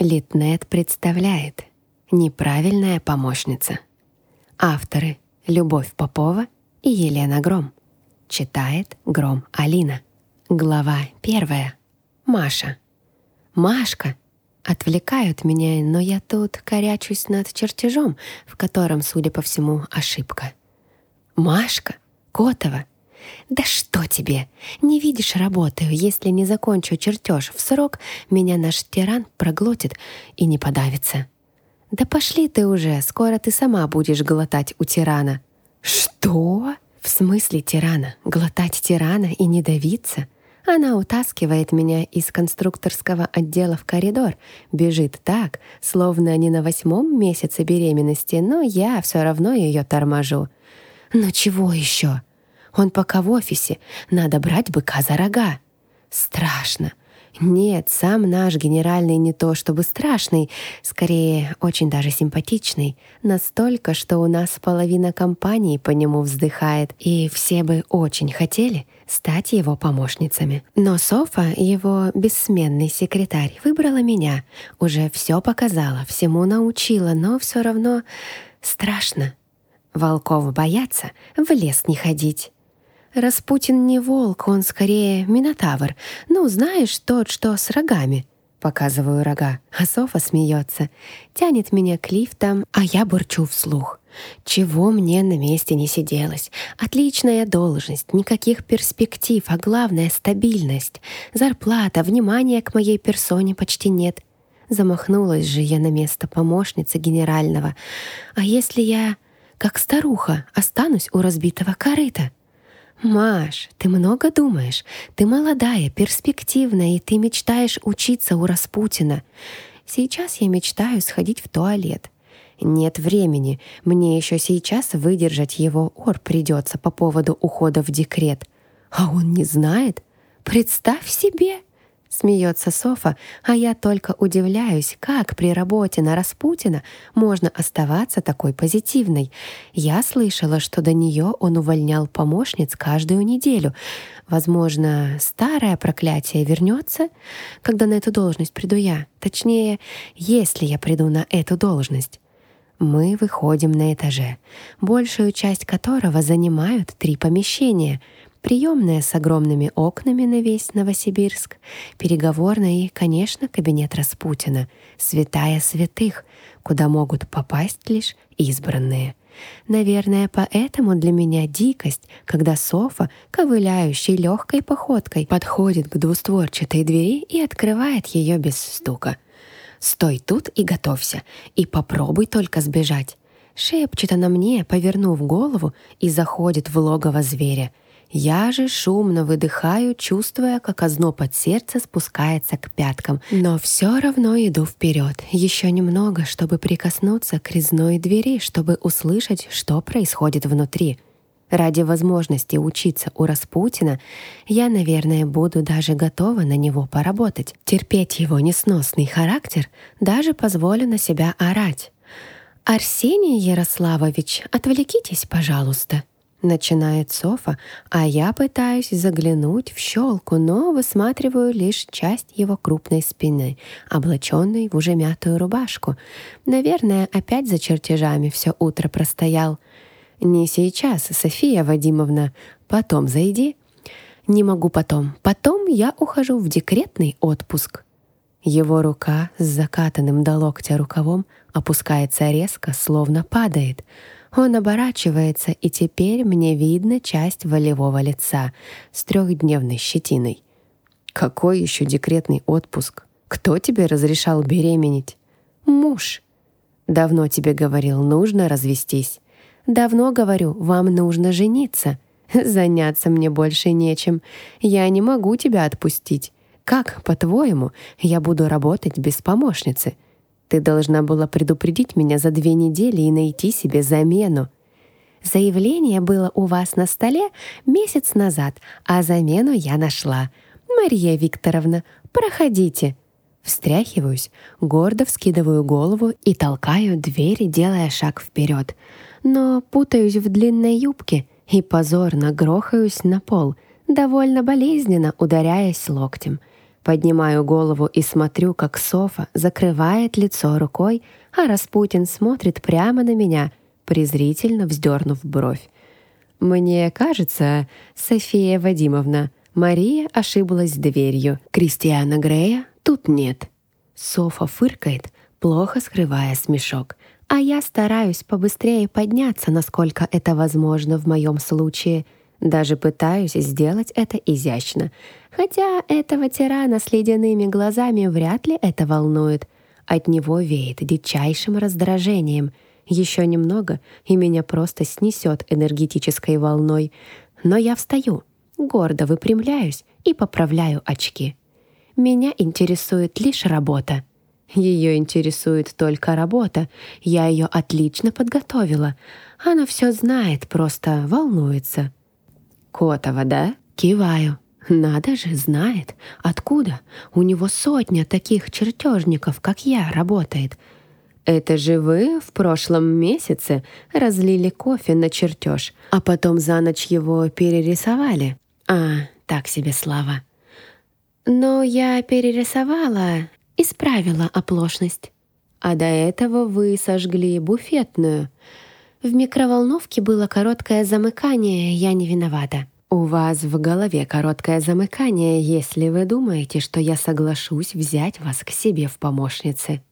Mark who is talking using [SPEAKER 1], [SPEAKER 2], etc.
[SPEAKER 1] Литнет представляет «Неправильная помощница». Авторы Любовь Попова и Елена Гром. Читает Гром Алина. Глава первая. Маша. Машка. Отвлекают меня, но я тут корячусь над чертежом, в котором, судя по всему, ошибка. Машка. Котова. «Да что тебе? Не видишь, работаю. Если не закончу чертеж в срок, меня наш тиран проглотит и не подавится». «Да пошли ты уже, скоро ты сама будешь глотать у тирана». «Что?» «В смысле тирана? Глотать тирана и не давиться?» Она утаскивает меня из конструкторского отдела в коридор, бежит так, словно не на восьмом месяце беременности, но я все равно ее торможу. «Ну чего еще?» Он пока в офисе. Надо брать быка за рога. Страшно. Нет, сам наш генеральный не то чтобы страшный, скорее очень даже симпатичный. Настолько, что у нас половина компании по нему вздыхает, и все бы очень хотели стать его помощницами. Но Софа, его бессменный секретарь, выбрала меня. Уже все показала, всему научила, но все равно страшно. Волков боятся, в лес не ходить. Распутин не волк, он скорее минотавр. Ну, знаешь, тот, что с рогами. Показываю рога, а Софа смеется. Тянет меня к лифтам, а я бурчу вслух. Чего мне на месте не сиделось? Отличная должность, никаких перспектив, а главное — стабильность. Зарплата, внимания к моей персоне почти нет. Замахнулась же я на место помощницы генерального. А если я, как старуха, останусь у разбитого корыта? «Маш, ты много думаешь. Ты молодая, перспективная, и ты мечтаешь учиться у Распутина. Сейчас я мечтаю сходить в туалет. Нет времени. Мне еще сейчас выдержать его ор придется по поводу ухода в декрет. А он не знает? Представь себе!» Смеется Софа, а я только удивляюсь, как при работе на Распутина можно оставаться такой позитивной. Я слышала, что до нее он увольнял помощниц каждую неделю. Возможно, старое проклятие вернется, когда на эту должность приду я. Точнее, если я приду на эту должность. Мы выходим на этаже, большую часть которого занимают три помещения — приемная с огромными окнами на весь Новосибирск, переговорная и, конечно, кабинет Распутина, святая святых, куда могут попасть лишь избранные. Наверное, поэтому для меня дикость, когда Софа, ковыляющей легкой походкой, подходит к двустворчатой двери и открывает ее без стука. «Стой тут и готовься, и попробуй только сбежать», — шепчет она мне, повернув голову, и заходит в логово зверя — я же шумно выдыхаю, чувствуя, как озноб от сердца спускается к пяткам. Но все равно иду вперед. Еще немного, чтобы прикоснуться к резной двери, чтобы услышать, что происходит внутри. Ради возможности учиться у Распутина я, наверное, буду даже готова на него поработать. Терпеть его несносный характер даже позволю на себя орать. «Арсений Ярославович, отвлекитесь, пожалуйста», Начинает Софа, а я пытаюсь заглянуть в щелку, но высматриваю лишь часть его крупной спины, облаченной в уже мятую рубашку. Наверное, опять за чертежами все утро простоял. «Не сейчас, София Вадимовна. Потом зайди». «Не могу потом. Потом я ухожу в декретный отпуск». Его рука с закатанным до локтя рукавом опускается резко, словно падает — он оборачивается, и теперь мне видно часть волевого лица с трехдневной щетиной. Какой еще декретный отпуск? Кто тебе разрешал беременеть? Муж. Давно тебе говорил, нужно развестись. Давно говорю, вам нужно жениться. Заняться мне больше нечем. Я не могу тебя отпустить. Как, по-твоему, я буду работать без помощницы? Ты должна была предупредить меня за две недели и найти себе замену. Заявление было у вас на столе месяц назад, а замену я нашла. Мария Викторовна, проходите. Встряхиваюсь, гордо вскидываю голову и толкаю дверь, делая шаг вперед. Но путаюсь в длинной юбке и позорно грохаюсь на пол, довольно болезненно ударяясь локтем — Поднимаю голову и смотрю, как Софа закрывает лицо рукой, а Распутин смотрит прямо на меня, презрительно вздернув бровь. «Мне кажется, София Вадимовна, Мария ошиблась дверью. Кристиана Грея тут нет». Софа фыркает, плохо скрывая смешок. А я стараюсь побыстрее подняться, насколько это возможно в моем случае. Даже пытаюсь сделать это изящно. Хотя этого тирана с ледяными глазами вряд ли это волнует. От него веет дичайшим раздражением. Еще немного, и меня просто снесет энергетической волной. Но я встаю, гордо выпрямляюсь и поправляю очки. Меня интересует лишь работа. Ее интересует только работа. Я ее отлично подготовила. Она все знает, просто волнуется. Котова, да? Киваю. Надо же, знает. Откуда? У него сотня таких чертежников, как я, работает. Это же вы в прошлом месяце разлили кофе на чертеж, а потом за ночь его перерисовали. А, так себе слава. Но я перерисовала, исправила оплошность. А до этого вы сожгли буфетную. В микроволновке было короткое замыкание, я не виновата. У вас в голове короткое замыкание, если вы думаете, что я соглашусь взять вас к себе в помощницы.